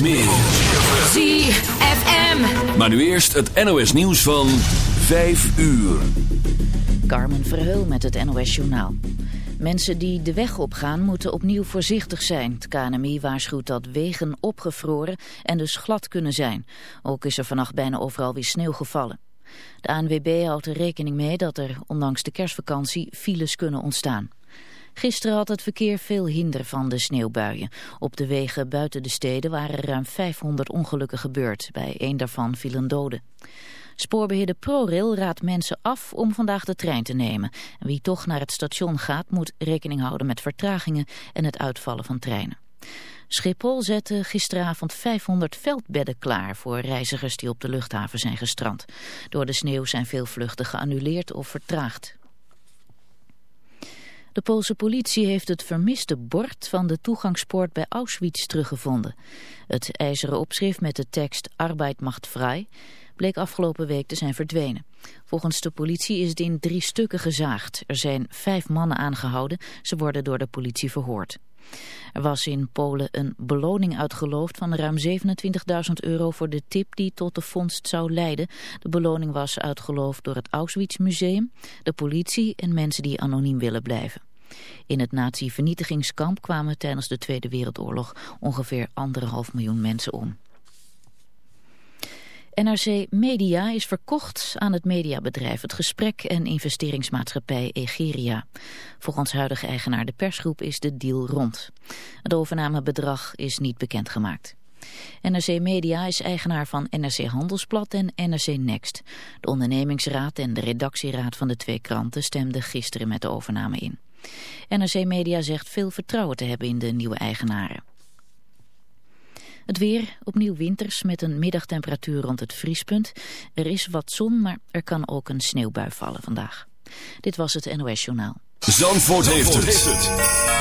meer. ZFM. Maar nu eerst het NOS nieuws van 5 uur. Carmen Verheul met het NOS Journaal. Mensen die de weg opgaan moeten opnieuw voorzichtig zijn. Het KNMI waarschuwt dat wegen opgevroren en dus glad kunnen zijn. Ook is er vannacht bijna overal weer sneeuw gevallen. De ANWB houdt er rekening mee dat er, ondanks de kerstvakantie, files kunnen ontstaan. Gisteren had het verkeer veel hinder van de sneeuwbuien. Op de wegen buiten de steden waren ruim 500 ongelukken gebeurd. Bij één daarvan vielen doden. Spoorbeheerder ProRail raadt mensen af om vandaag de trein te nemen. wie toch naar het station gaat moet rekening houden met vertragingen en het uitvallen van treinen. Schiphol zette gisteravond 500 veldbedden klaar voor reizigers die op de luchthaven zijn gestrand. Door de sneeuw zijn veel vluchten geannuleerd of vertraagd. De Poolse politie heeft het vermiste bord van de toegangspoort bij Auschwitz teruggevonden. Het ijzeren opschrift met de tekst Arbeid macht vrij bleek afgelopen week te zijn verdwenen. Volgens de politie is het in drie stukken gezaagd. Er zijn vijf mannen aangehouden. Ze worden door de politie verhoord. Er was in Polen een beloning uitgeloofd van ruim 27.000 euro voor de tip die tot de vondst zou leiden. De beloning was uitgeloofd door het Auschwitz Museum, de politie en mensen die anoniem willen blijven. In het nazi-vernietigingskamp kwamen tijdens de Tweede Wereldoorlog ongeveer anderhalf miljoen mensen om. NRC Media is verkocht aan het mediabedrijf het gesprek- en investeringsmaatschappij Egeria. Volgens huidige eigenaar de persgroep is de deal rond. Het overnamebedrag is niet bekendgemaakt. NRC Media is eigenaar van NRC Handelsblad en NRC Next. De ondernemingsraad en de redactieraad van de twee kranten stemden gisteren met de overname in. NRC Media zegt veel vertrouwen te hebben in de nieuwe eigenaren. Het weer, opnieuw winters met een middagtemperatuur rond het vriespunt. Er is wat zon, maar er kan ook een sneeuwbui vallen vandaag. Dit was het NOS Journaal. Zandvoort, heeft, het.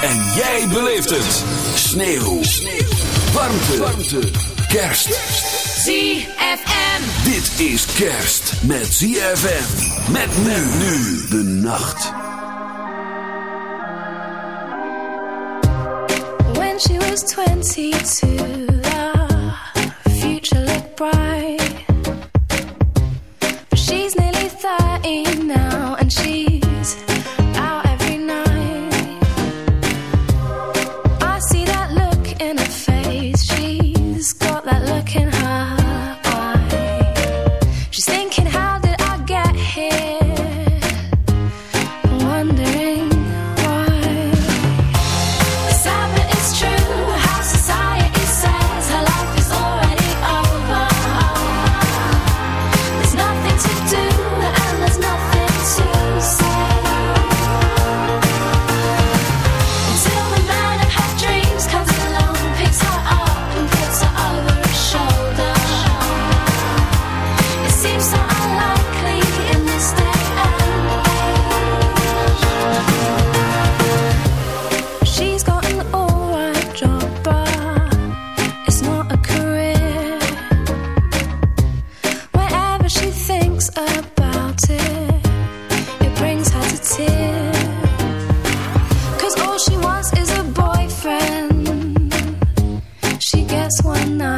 En jij beleeft het. Sneeuw. Sneeuw. Warmte. Warmte. Kerst. ZFM. Dit is kerst met ZFM. Met men nu de nacht. Now, and she's night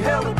Help.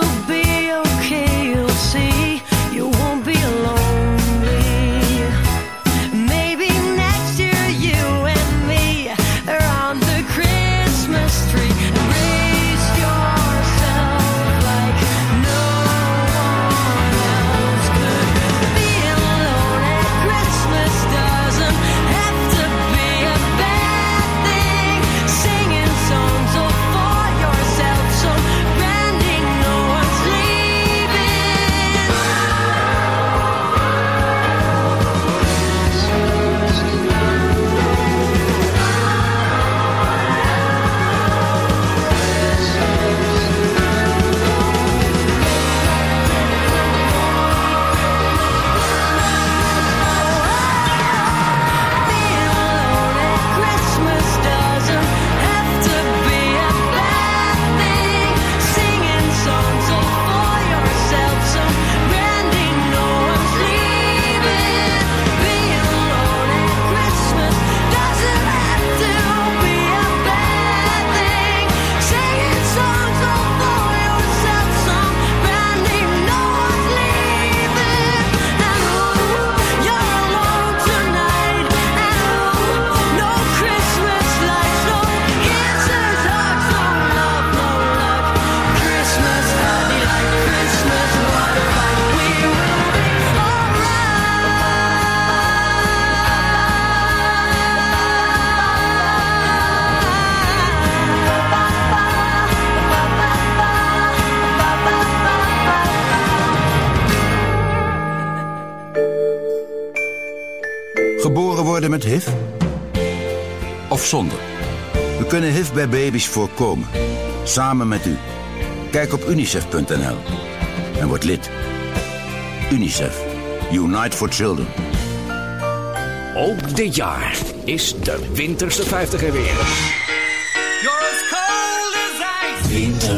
will be of zonder. We kunnen HIV bij baby's voorkomen. Samen met u. Kijk op unicef.nl en word lid. UNICEF. Unite for Children. Ook dit jaar is de winterste 50 er weer. Cold ice. Winter.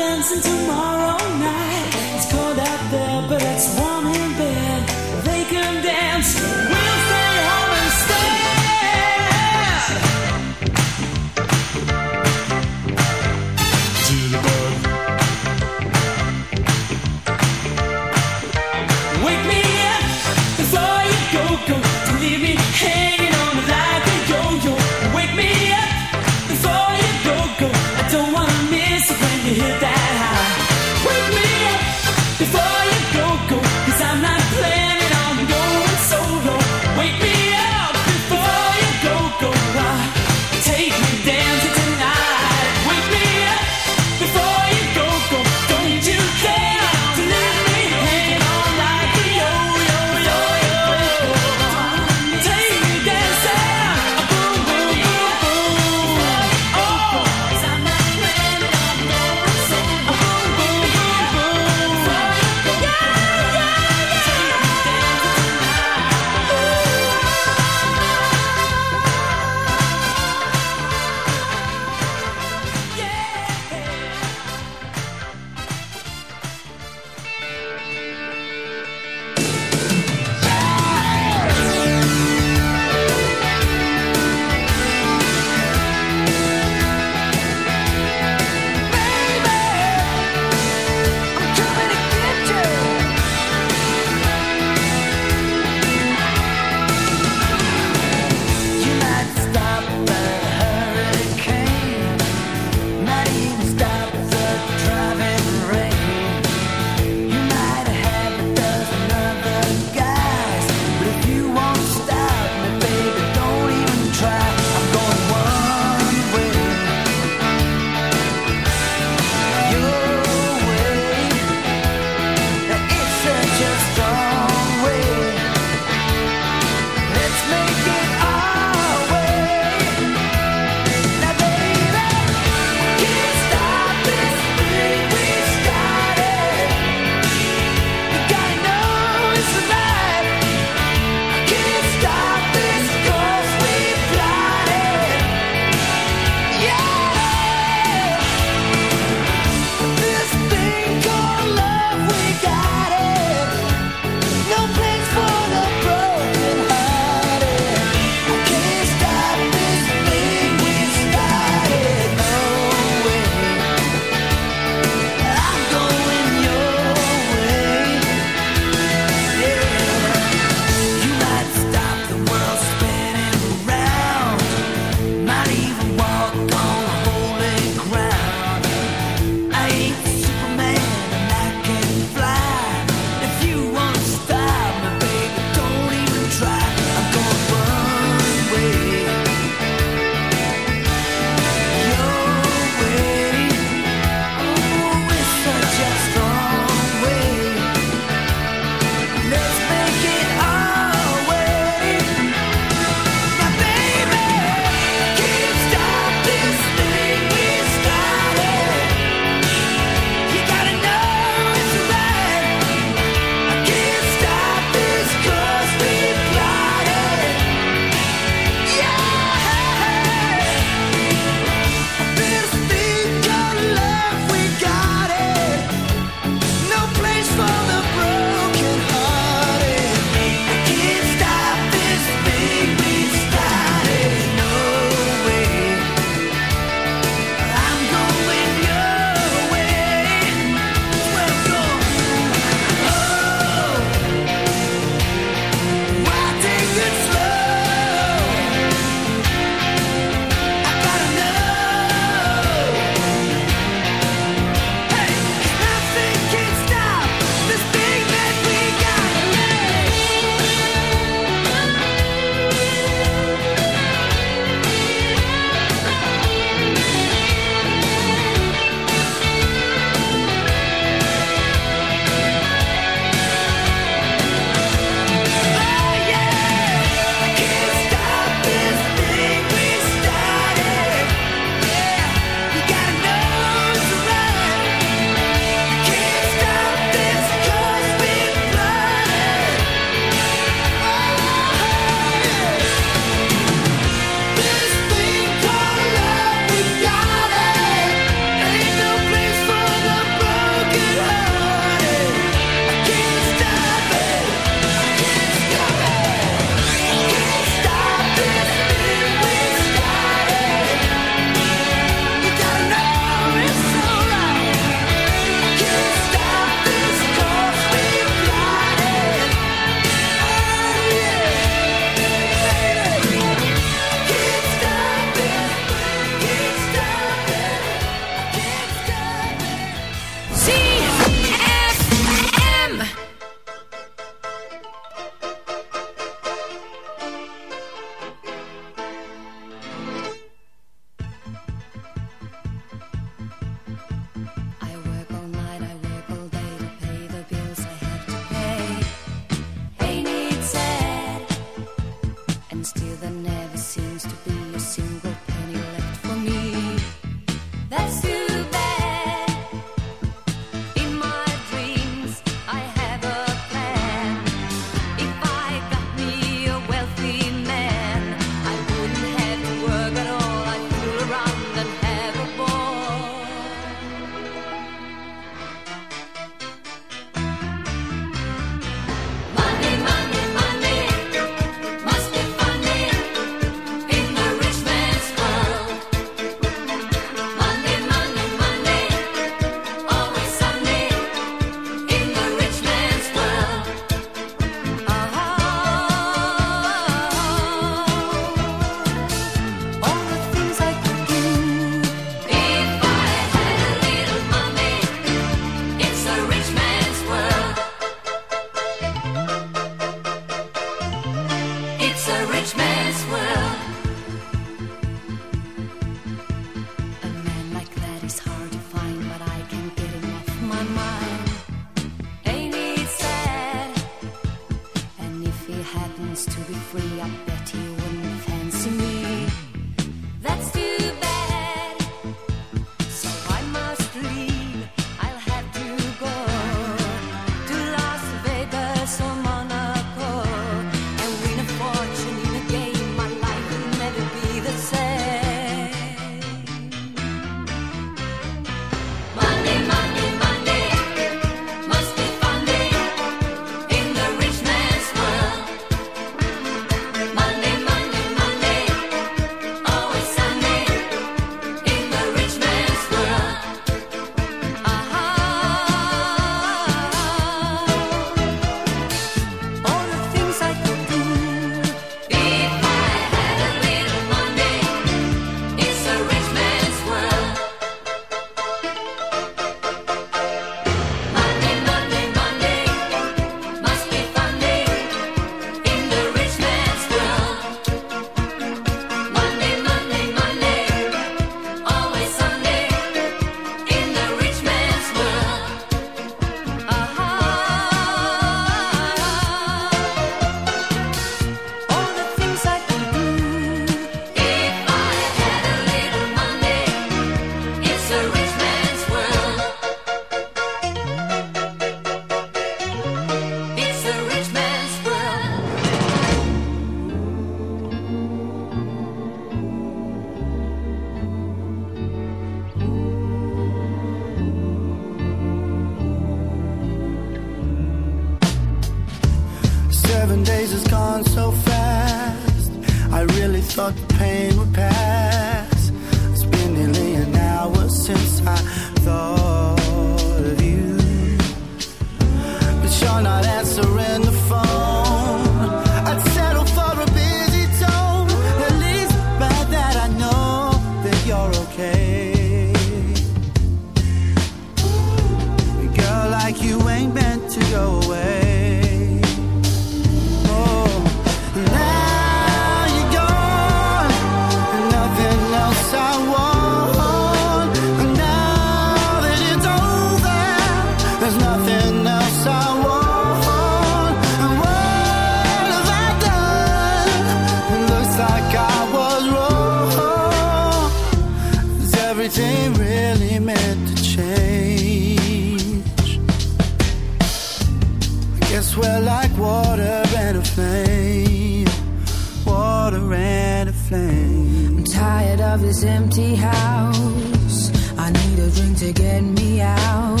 a flame. I'm tired of this empty house. I need a drink to get me out.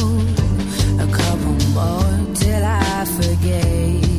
A couple more till I forget.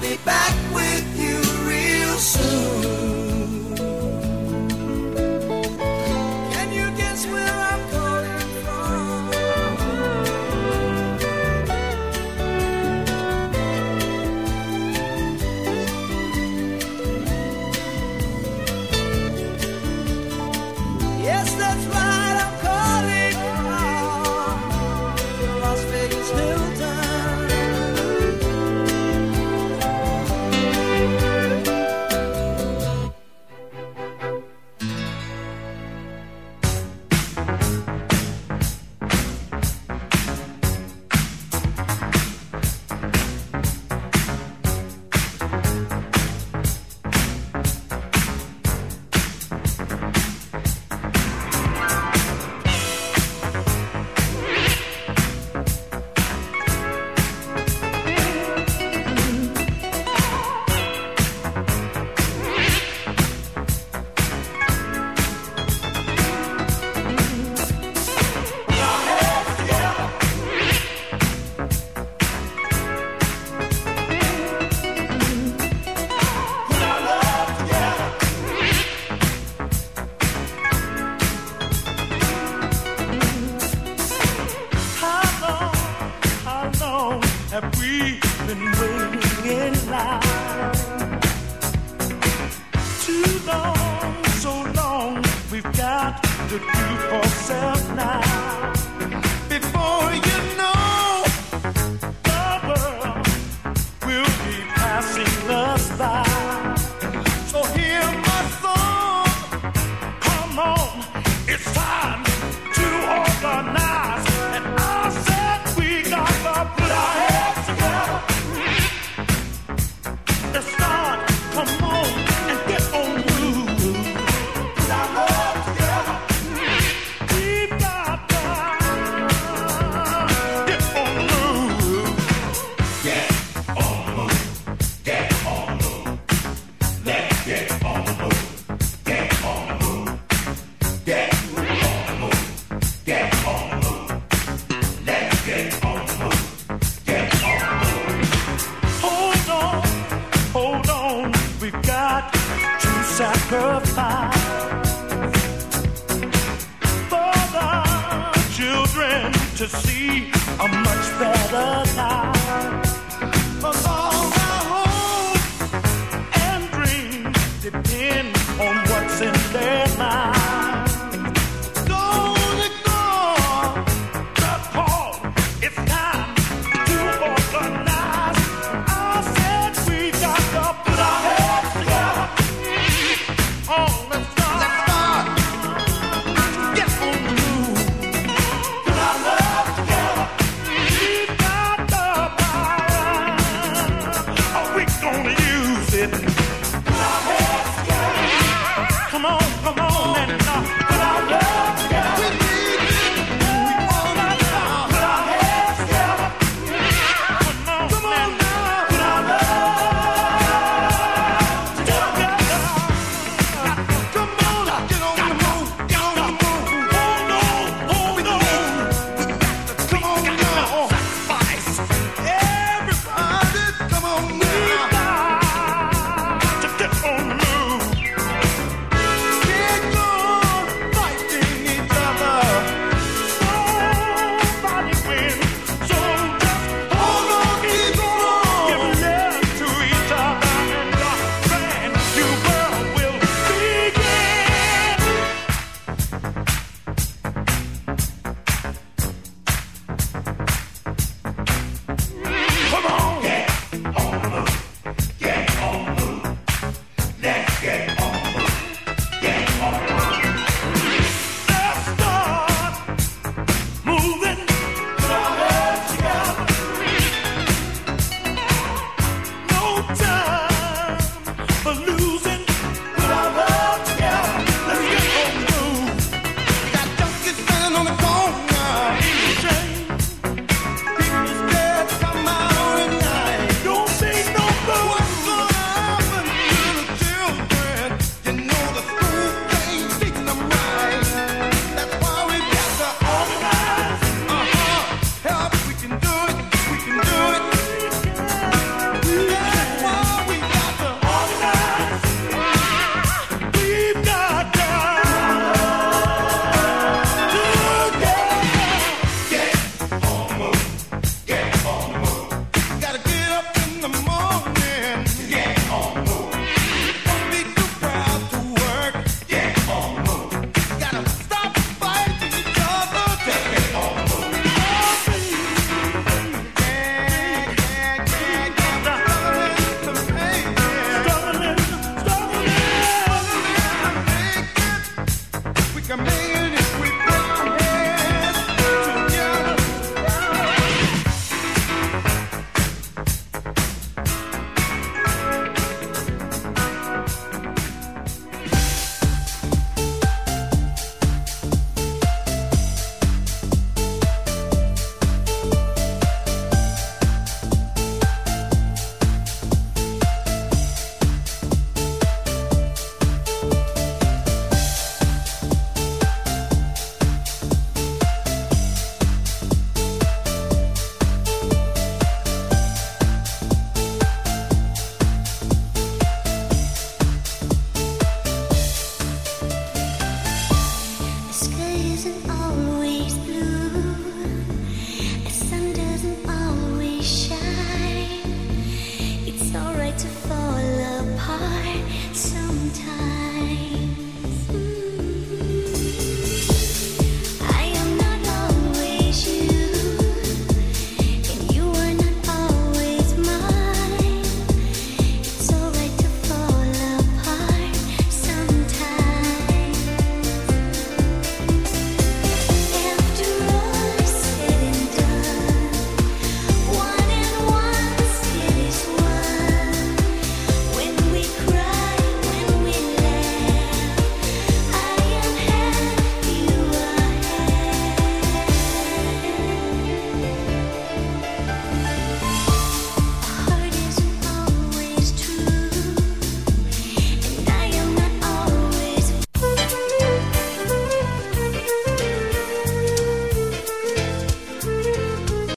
I'll be back with you real soon.